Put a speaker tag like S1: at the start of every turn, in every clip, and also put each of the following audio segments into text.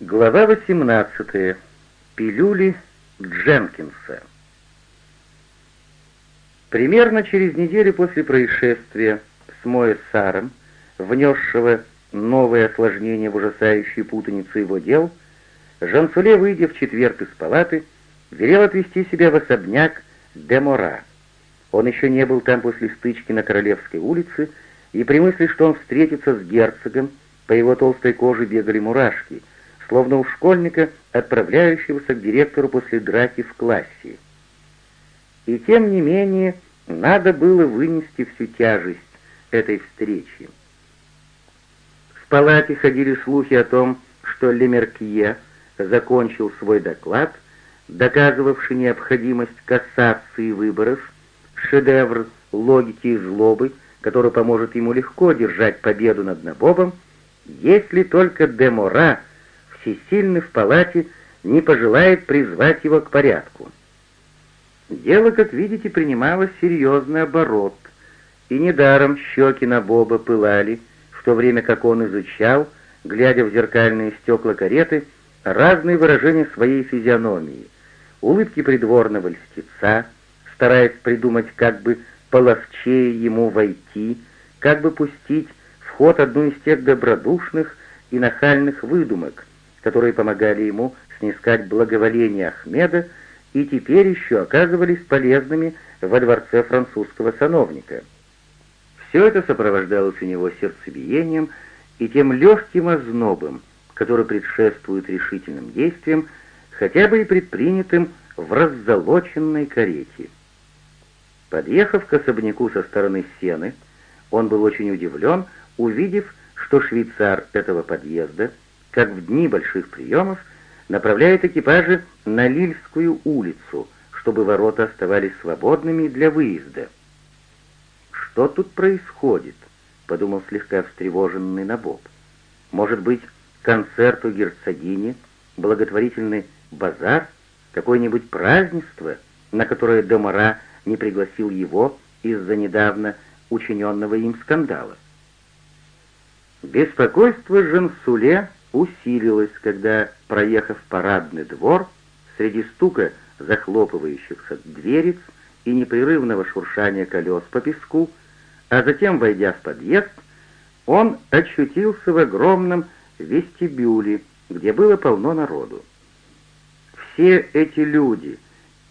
S1: Глава 18. Пилюли Дженкинса. Примерно через неделю после происшествия с Моэссаром, внесшего новое осложнение в ужасающую путаницу его дел, Жансуле, выйдя в четверг из палаты, велел отвезти себя в особняк Демора. Он еще не был там после стычки на Королевской улице, и при мысли, что он встретится с герцогом, по его толстой коже бегали мурашки — словно у школьника, отправляющегося к директору после драки в классе. И тем не менее, надо было вынести всю тяжесть этой встречи. В палате ходили слухи о том, что Лемеркье закончил свой доклад, доказывавший необходимость кассации выборов, шедевр логики и злобы, который поможет ему легко держать победу над Набобом, если только Демора всесильный в палате не пожелает призвать его к порядку. Дело, как видите, принимало серьезный оборот, и недаром щеки на Боба пылали, в то время как он изучал, глядя в зеркальные стекла кареты, разные выражения своей физиономии, улыбки придворного льстеца, стараясь придумать, как бы половчее ему войти, как бы пустить в ход одну из тех добродушных и нахальных выдумок, которые помогали ему снискать благоволение Ахмеда и теперь еще оказывались полезными во дворце французского сановника. Все это сопровождалось у него сердцебиением и тем легким ознобом, который предшествует решительным действиям, хотя бы и предпринятым в раззолоченной карете. Подъехав к особняку со стороны сены, он был очень удивлен, увидев, что швейцар этого подъезда — как в дни больших приемов, направляет экипажи на Лильскую улицу, чтобы ворота оставались свободными для выезда. «Что тут происходит?» — подумал слегка встревоженный Набоб. «Может быть, концерт у герцогини, благотворительный базар, какое-нибудь празднество, на которое Домара не пригласил его из-за недавно учиненного им скандала?» Беспокойство Жансуле усилилось, когда, проехав парадный двор, среди стука захлопывающихся дверец и непрерывного шуршания колес по песку, а затем, войдя в подъезд, он очутился в огромном вестибюле, где было полно народу. Все эти люди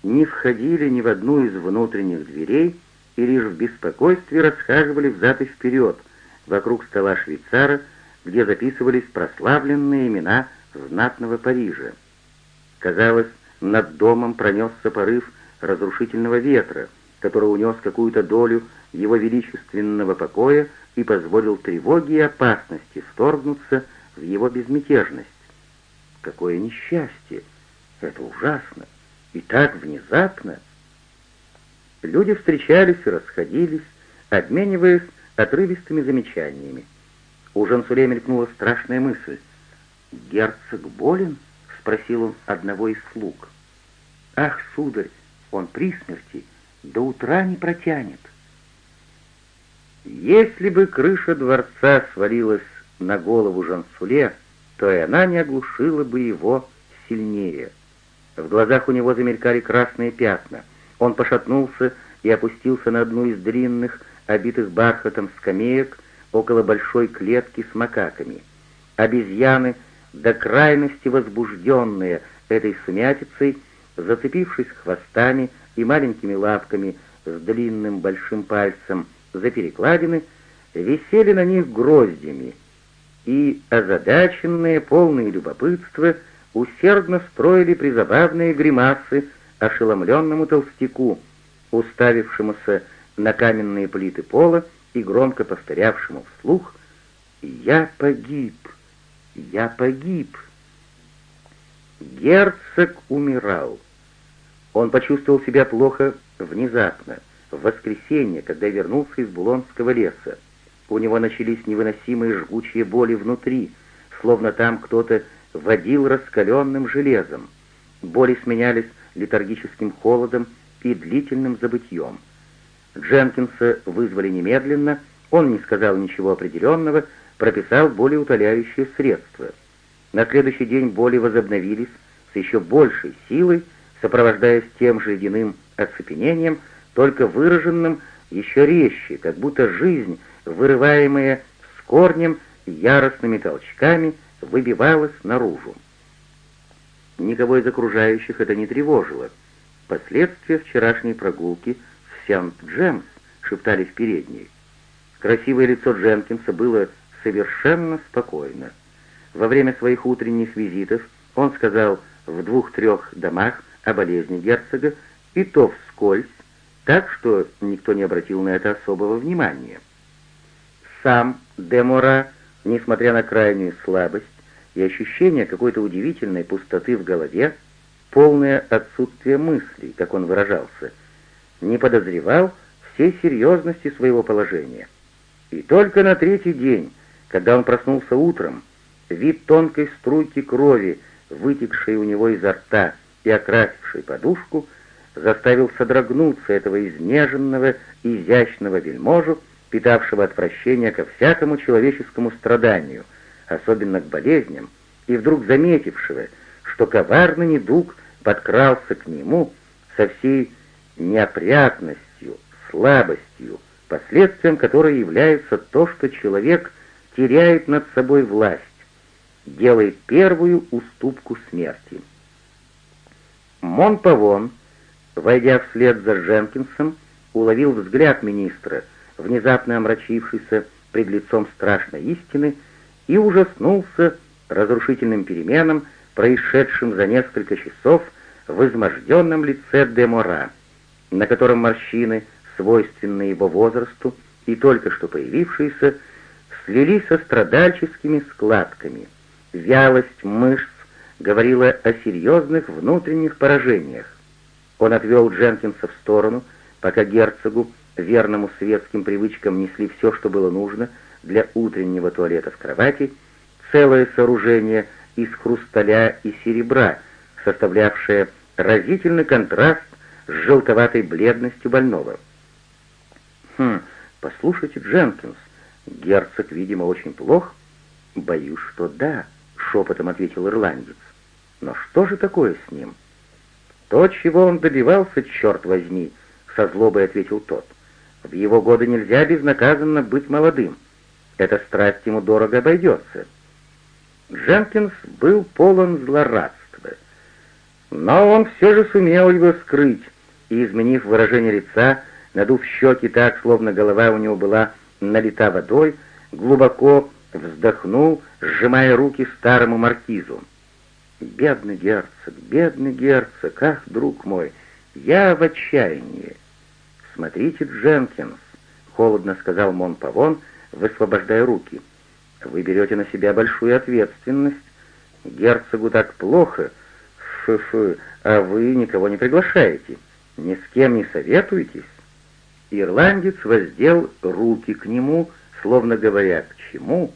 S1: не входили ни в одну из внутренних дверей и лишь в беспокойстве расхаживали взад и вперед вокруг стола швейцара, где записывались прославленные имена знатного Парижа. Казалось, над домом пронесся порыв разрушительного ветра, который унес какую-то долю его величественного покоя и позволил тревоге и опасности вторгнуться в его безмятежность. Какое несчастье! Это ужасно! И так внезапно! Люди встречались и расходились, обмениваясь отрывистыми замечаниями. У Жансуле мелькнула страшная мысль. «Герцог болен?» — спросил он одного из слуг. «Ах, сударь, он при смерти, до утра не протянет». Если бы крыша дворца свалилась на голову Жансуле, то и она не оглушила бы его сильнее. В глазах у него замелькали красные пятна. Он пошатнулся и опустился на одну из длинных, обитых бархатом скамеек, около большой клетки с макаками. Обезьяны, до крайности возбужденные этой сумятицей, зацепившись хвостами и маленькими лапками с длинным большим пальцем за перекладины, висели на них гроздями и, озадаченные, полные любопытства, усердно строили призабавные гримасы ошеломленному толстяку, уставившемуся на каменные плиты пола и громко повторявшему вслух «Я погиб! Я погиб!» Герцог умирал. Он почувствовал себя плохо внезапно, в воскресенье, когда вернулся из Булонского леса. У него начались невыносимые жгучие боли внутри, словно там кто-то водил раскаленным железом. Боли сменялись летаргическим холодом и длительным забытьем. Дженкинса вызвали немедленно, он не сказал ничего определенного, прописал более утоляющие средства. На следующий день боли возобновились с еще большей силой, сопровождаясь тем же ледяным оцепенением, только выраженным еще резче, как будто жизнь, вырываемая с корнем яростными толчками, выбивалась наружу. Никого из окружающих это не тревожило. Последствия вчерашней прогулки в Сент-Джемс шептали в передней. Красивое лицо Дженкинса было совершенно спокойно. Во время своих утренних визитов он сказал в двух-трех домах о болезни герцога, и то вскользь, так что никто не обратил на это особого внимания. Сам Демора, несмотря на крайнюю слабость и ощущение какой-то удивительной пустоты в голове, полное отсутствие мыслей, как он выражался, не подозревал всей серьезности своего положения. И только на третий день, когда он проснулся утром, вид тонкой струйки крови, вытекшей у него изо рта и окрасившей подушку, заставил содрогнуться этого изнеженного, изящного вельможу, питавшего отвращение ко всякому человеческому страданию, особенно к болезням, и вдруг заметившего, что коварный недуг подкрался к нему со всей неопрятностью, слабостью, последствием которой является то, что человек теряет над собой власть, делает первую уступку смерти. Монпавон, войдя вслед за Дженкинсом, уловил взгляд министра, внезапно омрачившийся пред лицом страшной истины, и ужаснулся разрушительным переменам, происшедшим за несколько часов в изможденном лице Демора, на котором морщины, свойственные его возрасту и только что появившиеся, слились со страдальческими складками. Вялость мышц говорила о серьезных внутренних поражениях. Он отвел Дженкинса в сторону, пока герцогу, верному светским привычкам, несли все, что было нужно для утреннего туалета в кровати, целое сооружение из хрусталя и серебра, составлявшее разительный контраст с желтоватой бледностью больного. «Хм, послушайте, Дженкинс, герцог, видимо, очень плох?» «Боюсь, что да», — шепотом ответил ирландец. «Но что же такое с ним?» «То, чего он добивался, черт возьми», — со злобой ответил тот. «В его годы нельзя безнаказанно быть молодым. Эта страсть ему дорого обойдется». Дженкинс был полон злорадства. Но он все же сумел его скрыть, и, изменив выражение лица, надув щеки так, словно голова у него была налита водой, глубоко вздохнул, сжимая руки старому маркизу. «Бедный герцог, бедный герцог, ах, друг мой, я в отчаянии!» «Смотрите, Дженкинс», — холодно сказал Монпавон, высвобождая руки, — вы берете на себя большую ответственность. Герцогу так плохо. Фу-фу, а вы никого не приглашаете. Ни с кем не советуетесь. Ирландец воздел руки к нему, словно говоря, к чему.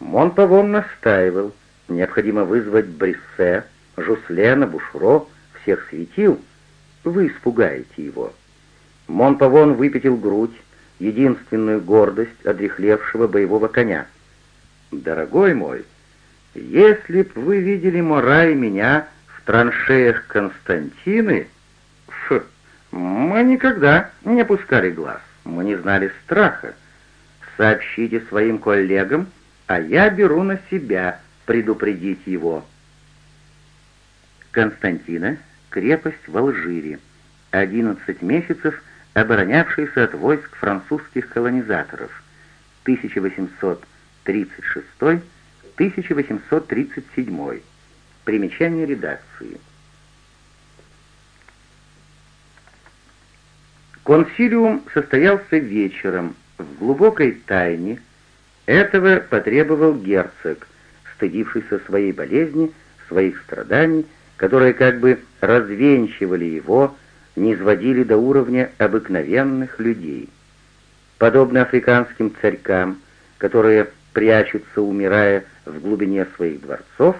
S1: Монпавон настаивал. Необходимо вызвать Бриссе, Жуслена, Бушро, всех светил. Вы испугаете его. Монпавон выпятил грудь, единственную гордость одрехлевшего боевого коня. «Дорогой мой, если б вы видели Мора и меня в траншеях Константины, мы никогда не опускали глаз, мы не знали страха. Сообщите своим коллегам, а я беру на себя предупредить его». Константина — крепость в Алжире, 11 месяцев оборонявшаяся от войск французских колонизаторов, 1800 1836-1837. Примечание редакции. Консилиум состоялся вечером в глубокой тайне. Этого потребовал герцог, стыдившийся своей болезни, своих страданий, которые как бы развенчивали его, не изводили до уровня обыкновенных людей. Подобно африканским царькам, которые прячутся, умирая в глубине своих дворцов,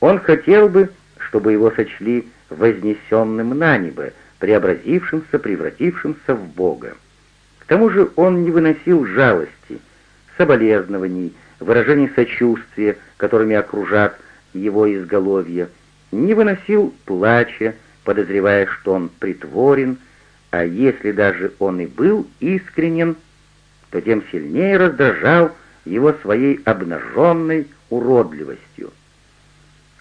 S1: он хотел бы, чтобы его сочли вознесенным на небо, преобразившимся, превратившимся в Бога. К тому же он не выносил жалости, соболезнований, выражений сочувствия, которыми окружат его изголовья, не выносил плача, подозревая, что он притворен, а если даже он и был искренен, то тем сильнее раздражал его своей обнаженной уродливостью.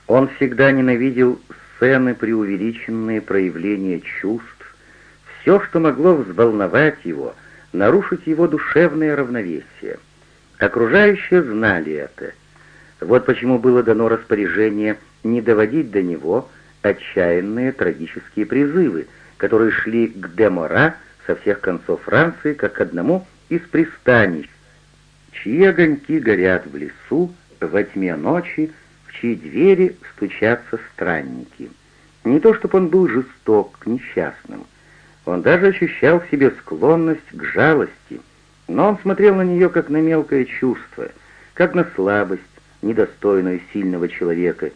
S1: Он всегда ненавидел сцены, преувеличенные проявления чувств, все, что могло взволновать его, нарушить его душевное равновесие. Окружающие знали это. Вот почему было дано распоряжение не доводить до него отчаянные трагические призывы, которые шли к Демора со всех концов Франции, как к одному из пристанищ, чьи огоньки горят в лесу во тьме ночи, чьи двери стучатся странники. Не то чтобы он был жесток к несчастным, он даже ощущал в себе склонность к жалости, но он смотрел на нее как на мелкое чувство, как на слабость, недостойную сильного человека,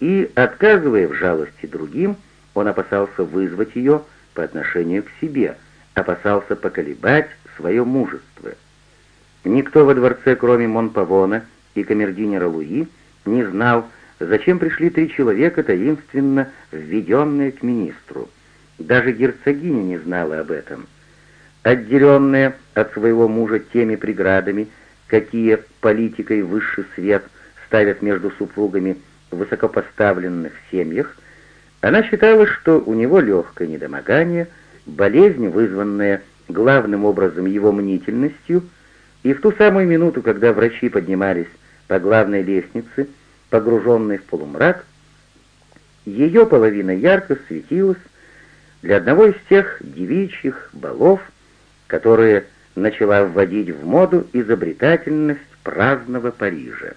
S1: и, отказывая в жалости другим, он опасался вызвать ее по отношению к себе, опасался поколебать свое мужество. Никто во дворце, кроме Монпавона и камердинера Луи, не знал, зачем пришли три человека, таинственно введенные к министру. Даже герцогиня не знала об этом. Отделенная от своего мужа теми преградами, какие политикой высший свет ставят между супругами в высокопоставленных семьях, она считала, что у него легкое недомогание, болезнь, вызванная главным образом его мнительностью, и в ту самую минуту, когда врачи поднимались по главной лестнице, погруженной в полумрак, ее половина ярко светилась, для одного из тех девичьих балов, которые начала вводить в моду изобретательность праздного Парижа.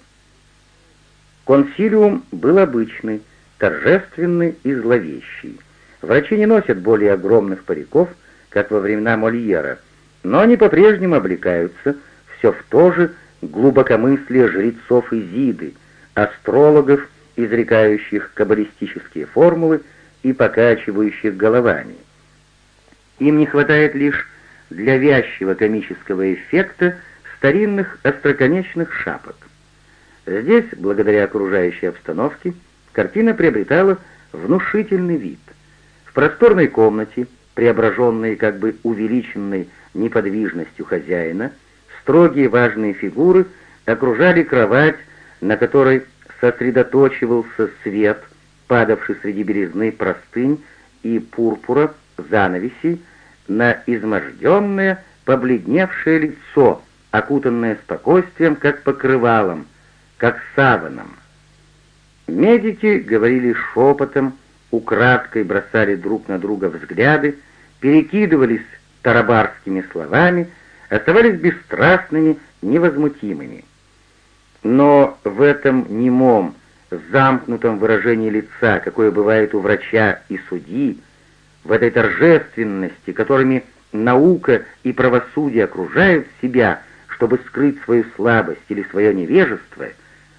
S1: Консилиум был обычный, торжественный и зловещий. Врачи не носят более огромных париков, как во времена Мольера, но они по-прежнему облекаются все в то же глубокомыслие жрецов Изиды, астрологов, изрекающих каббалистические формулы, и покачивающих головами. Им не хватает лишь для вязчего комического эффекта старинных остроконечных шапок. Здесь, благодаря окружающей обстановке, картина приобретала внушительный вид. В просторной комнате, преображенной как бы увеличенной неподвижностью хозяина, строгие важные фигуры окружали кровать, на которой сосредоточивался свет, падавший среди березны простынь и пурпура занавесей на изможденное, побледневшее лицо, окутанное спокойствием, как покрывалом, как саваном. Медики говорили шепотом, украдкой бросали друг на друга взгляды, перекидывались тарабарскими словами, оставались бесстрастными, невозмутимыми. Но в этом немом, замкнутом выражении лица, какое бывает у врача и судьи, в этой торжественности, которыми наука и правосудие окружают себя, чтобы скрыть свою слабость или свое невежество,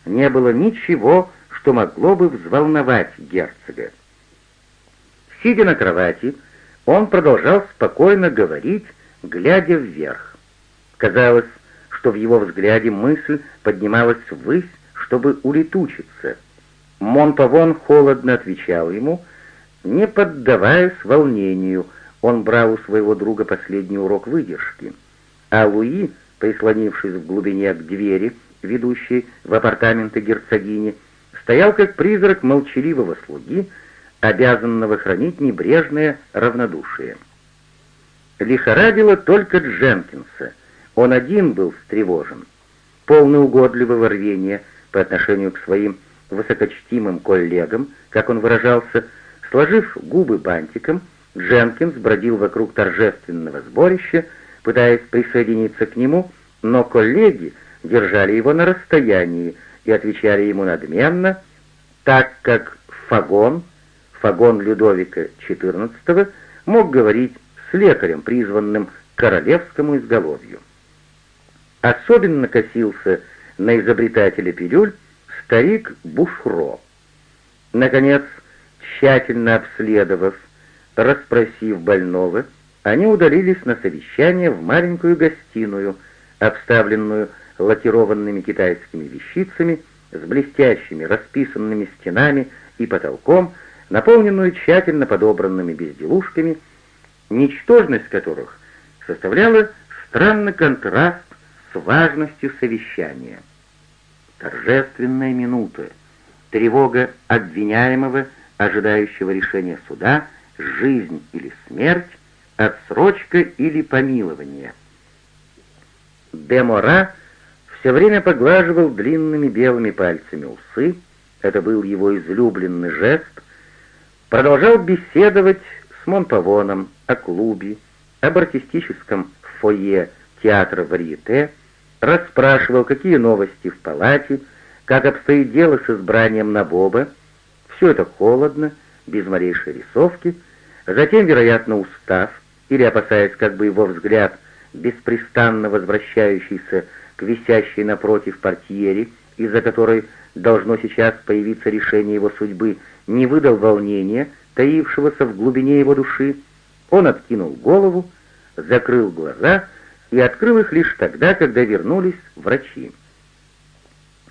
S1: не было ничего, что могло бы взволновать герцога. Сидя на кровати, он продолжал спокойно говорить, глядя вверх. Казалось, что в его взгляде мысль поднималась ввысь, чтобы улетучиться. Монпавон холодно отвечал ему, не поддаваясь волнению, он брал у своего друга последний урок выдержки. А Луи, прислонившись в глубине к двери, ведущей в апартаменты герцогини, стоял как призрак молчаливого слуги, обязанного хранить небрежное равнодушие. Лихорадило только Дженкинса. Он один был встревожен. Полный угодливого рвения — по отношению к своим высокочтимым коллегам, как он выражался, сложив губы бантиком, Дженкинс бродил вокруг торжественного сборища, пытаясь присоединиться к нему, но коллеги держали его на расстоянии и отвечали ему надменно, так как Фагон, Фагон Людовика XIV, мог говорить с лекарем, призванным королевскому изголовью. Особенно косился на изобретателя пилюль старик Бушро. Наконец, тщательно обследовав, расспросив больного, они удалились на совещание в маленькую гостиную, обставленную лакированными китайскими вещицами с блестящими расписанными стенами и потолком, наполненную тщательно подобранными безделушками, ничтожность которых составляла странный контраст с важностью совещания. Торжественная минута, тревога обвиняемого, ожидающего решения суда, жизнь или смерть, отсрочка или помилование. Демора все время поглаживал длинными белыми пальцами усы, это был его излюбленный жест, продолжал беседовать с Монпавоном о клубе, об артистическом фойе театра Варьете, расспрашивал, какие новости в палате, как обстоит дело с избранием Набоба. Все это холодно, без малейшей рисовки. Затем, вероятно, устав, или опасаясь, как бы его взгляд, беспрестанно возвращающийся к висящей напротив портьере, из-за которой должно сейчас появиться решение его судьбы, не выдал волнения, таившегося в глубине его души, он откинул голову, закрыл глаза и открыл их лишь тогда, когда вернулись врачи.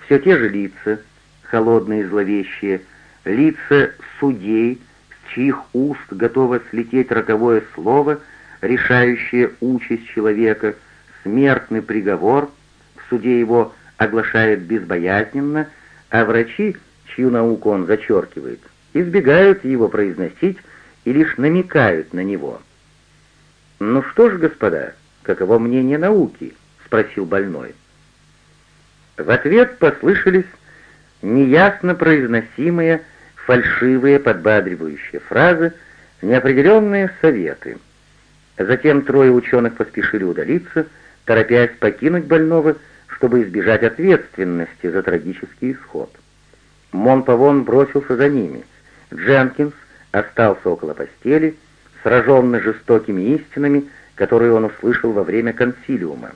S1: Все те же лица, холодные и зловещие, лица судей, с чьих уст готово слететь роковое слово, решающее участь человека, смертный приговор, в суде его оглашает безбоязненно, а врачи, чью науку он зачеркивает, избегают его произносить и лишь намекают на него. «Ну что ж, господа, каково мнение науки?» — спросил больной. В ответ послышались неясно произносимые фальшивые подбадривающие фразы, неопределенные советы. Затем трое ученых поспешили удалиться, торопясь покинуть больного, чтобы избежать ответственности за трагический исход. Монпавон бросился за ними. Дженкинс остался около постели, сраженный жестокими истинами, которые он услышал во время консилиума.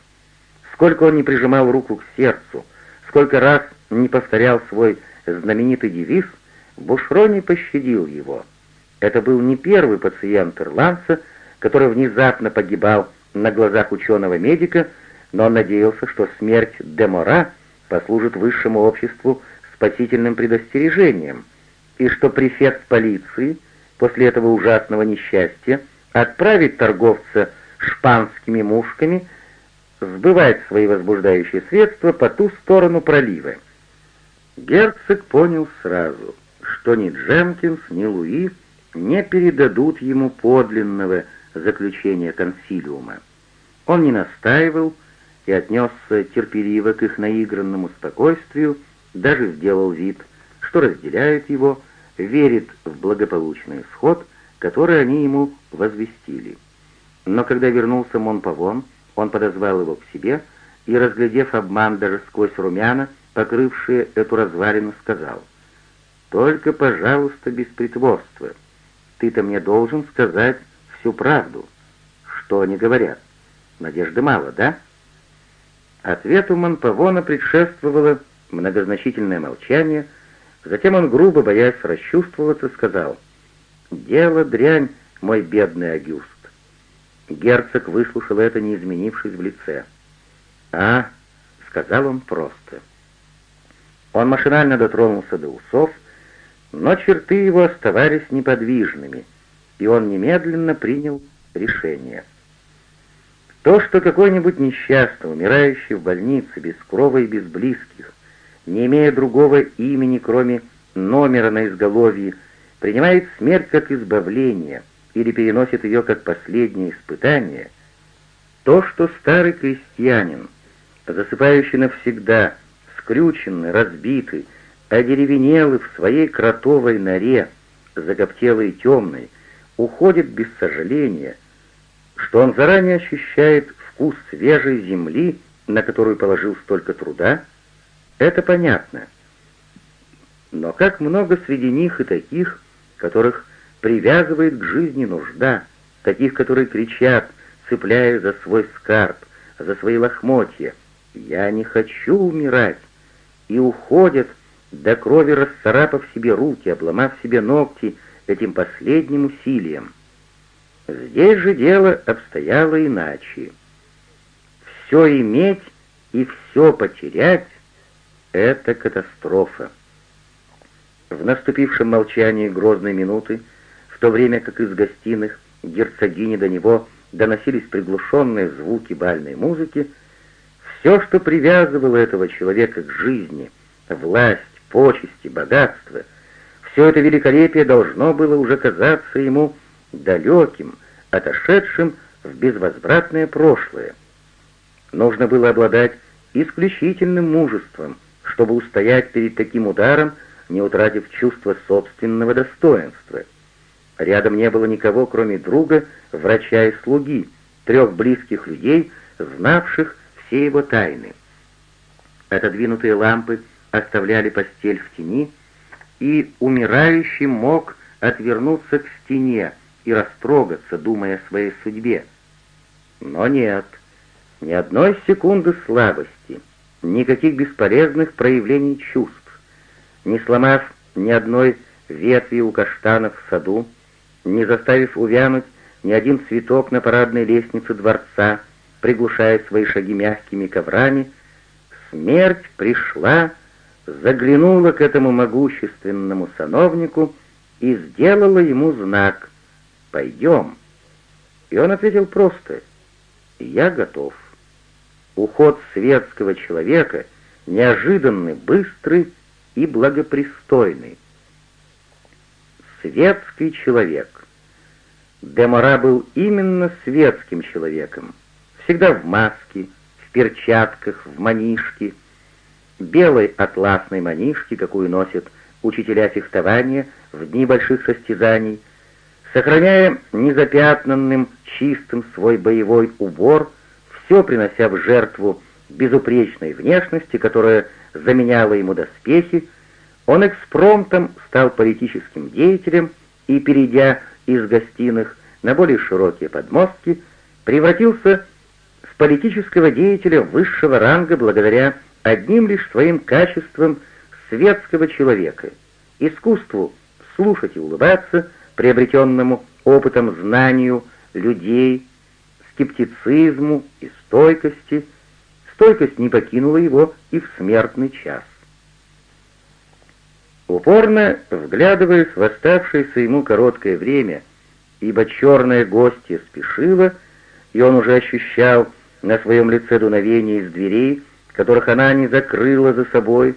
S1: Сколько он не прижимал руку к сердцу, сколько раз не повторял свой знаменитый девиз, Бушро не пощадил его. Это был не первый пациент ирландца, который внезапно погибал на глазах ученого-медика, но он надеялся, что смерть Демора послужит высшему обществу спасительным предостережением, и что префект полиции после этого ужасного несчастья отправит торговца шпанскими мушками сбывать свои возбуждающие средства по ту сторону пролива. Герцог понял сразу, что ни Дженкинс, ни Луи не передадут ему подлинного заключения консилиума. Он не настаивал и отнесся терпеливо к их наигранному спокойствию, даже сделал вид, что разделяет его, верит в благополучный исход, который они ему возвестили. Но когда вернулся Монпавон, он подозвал его к себе и, разглядев обман даже сквозь румяна, покрывшие эту развалину, сказал, «Только, пожалуйста, без притворства. Ты-то мне должен сказать всю правду. Что они говорят? Надежды мало, да?» Ответу Монпавона предшествовало многозначительное молчание, затем он, грубо боясь расчувствоваться, сказал, «Дело дрянь, мой бедный Агюст». Герцог выслушал это, не изменившись в лице. «А», — сказал он просто. Он машинально дотронулся до усов, но черты его оставались неподвижными, и он немедленно принял решение. То, что какой-нибудь несчастный, умирающий в больнице, без крова и без близких, не имея другого имени, кроме номера на изголовье, принимает смерть как избавление или переносит ее как последнее испытание, то, что старый крестьянин, засыпающий навсегда, скрюченный, разбитый, одеревенелый в своей кротовой норе, закоптелый и темный, уходит без сожаления, что он заранее ощущает вкус свежей земли, на которую положил столько труда, это понятно. Но как много среди них и таких, которых привязывает к жизни нужда, таких, которые кричат, цепляя за свой скарб, за свои лохмотья, «Я не хочу умирать!» и уходят, до крови расцарапав себе руки, обломав себе ногти этим последним усилием. Здесь же дело обстояло иначе. Все иметь и все потерять Это катастрофа. В наступившем молчании грозной минуты, то время как из гостиных герцогини до него доносились приглушенные звуки бальной музыки, все, что привязывало этого человека к жизни, власть, почести, богатство, все это великолепие должно было уже казаться ему далеким, отошедшим в безвозвратное прошлое. Нужно было обладать исключительным мужеством, чтобы устоять перед таким ударом, не утратив чувство собственного достоинства. Рядом не было никого, кроме друга, врача и слуги, трех близких людей, знавших все его тайны. Отодвинутые лампы оставляли постель в тени, и умирающий мог отвернуться к стене и растрогаться, думая о своей судьбе. Но нет, ни одной секунды слабости, никаких бесполезных проявлений чувств. Не сломав ни одной ветви у каштанов в саду, не заставив увянуть ни один цветок на парадной лестнице дворца, приглушая свои шаги мягкими коврами, смерть пришла, заглянула к этому могущественному сановнику и сделала ему знак «Пойдем». И он ответил просто «Я готов». Уход светского человека неожиданный, быстрый и благопристойный. Светский человек. Демора был именно светским человеком. Всегда в маске, в перчатках, в манишке, белой атласной манишке, какую носят учителя фехтования в дни больших состязаний, сохраняя незапятнанным, чистым свой боевой убор, все принося в жертву безупречной внешности, которая заменяла ему доспехи, он экспромтом стал политическим деятелем и, перейдя из гостиных на более широкие подмостки, превратился в политического деятеля высшего ранга благодаря одним лишь своим качествам светского человека, искусству слушать и улыбаться, приобретенному опытом знанию людей, скептицизму и стойкости. Стойкость не покинула его и в смертный час. Упорно вглядываясь в оставшееся ему короткое время, ибо черное гостье спешило, и он уже ощущал на своем лице дуновение из дверей, которых она не закрыла за собой,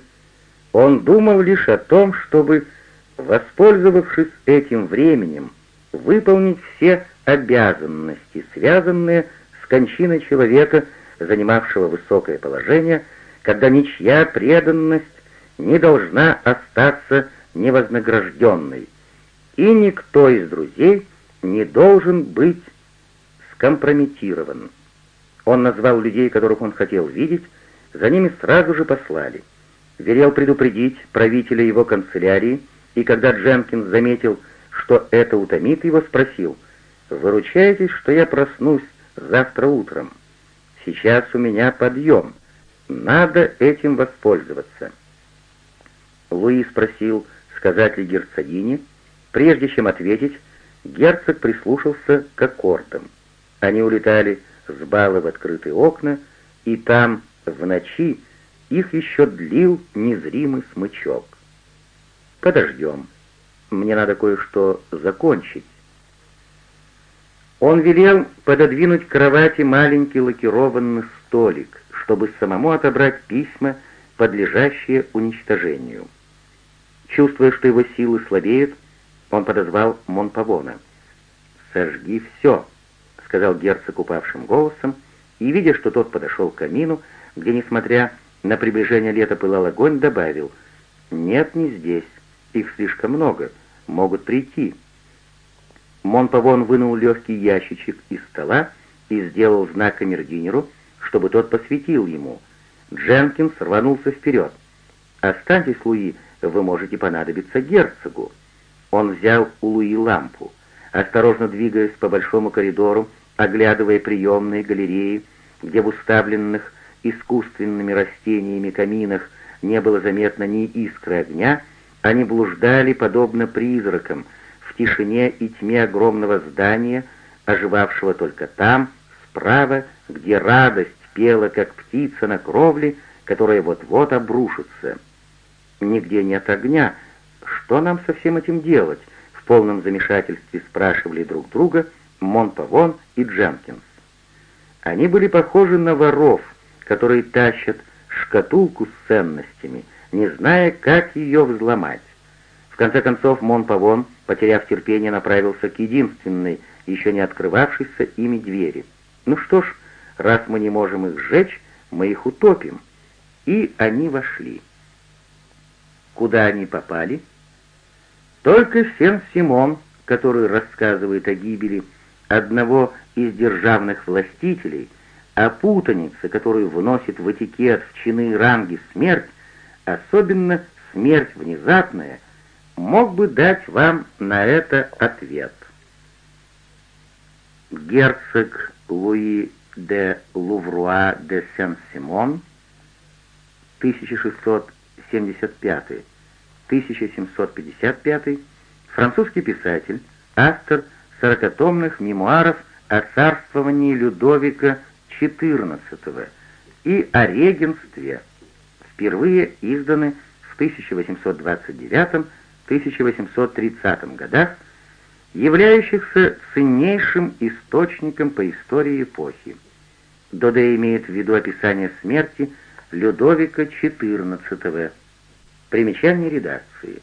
S1: он думал лишь о том, чтобы, воспользовавшись этим временем, выполнить все обязанности, связанные с кончиной человека, занимавшего высокое положение, когда ничья преданность не должна остаться невознагражденной, и никто из друзей не должен быть скомпрометирован. Он назвал людей, которых он хотел видеть, за ними сразу же послали. Велел предупредить правителя его канцелярии, и когда Дженкинс заметил, что это утомит его, спросил, «Выручаетесь, что я проснусь завтра утром? Сейчас у меня подъем. Надо этим воспользоваться». Луи спросил, сказать ли герцогине. Прежде чем ответить, герцог прислушался к аккордам. Они улетали с бала в открытые окна, и там, в ночи, их еще длил незримый смычок. «Подождем. Мне надо кое-что закончить». Он велел пододвинуть к кровати маленький лакированный столик, чтобы самому отобрать письма, подлежащие уничтожению. Чувствуя, что его силы слабеют, он подозвал Монпавона. «Сожги все», — сказал герцог упавшим голосом, и, видя, что тот подошел к камину, где, несмотря на приближение лета пылал огонь, добавил, «Нет, не здесь, их слишком много, могут прийти». Монпавон вынул легкий ящичек из стола и сделал знак камердинеру, чтобы тот посветил ему. Дженкинс рванулся вперед. «Останьтесь, Луи, вы можете понадобиться герцогу». Он взял у Луи лампу. Осторожно двигаясь по большому коридору, оглядывая приемные галереи, где в уставленных искусственными растениями каминах не было заметно ни искры огня, они блуждали, подобно призракам, в тишине и тьме огромного здания, оживавшего только там, справа, где радость пела, как птица на кровле, которое вот-вот обрушится. Нигде нет огня. Что нам со всем этим делать? В полном замешательстве спрашивали друг друга Монпавон и Дженкинс. Они были похожи на воров, которые тащат шкатулку с ценностями, не зная, как ее взломать. В конце концов Монпавон, потеряв терпение, направился к единственной, еще не открывавшейся ими двери. «Ну что ж, раз мы не можем их сжечь, мы их утопим». И они вошли. Куда они попали? Только Сен-Симон, который рассказывает о гибели одного из державных властителей, о путанице, которую вносит в этикет в чины и ранги смерть, особенно смерть внезапная, мог бы дать вам на это ответ. Герцог Луи де Лувруа де Сен-Симон 1675-1755, французский писатель, автор сорокатомных мемуаров о царствовании Людовика XIV и о регенстве, впервые изданы в 1829-1830 годах, являющихся ценнейшим источником по истории эпохи. Доде имеет в виду описание смерти Людовика XIV. Примечание редакции.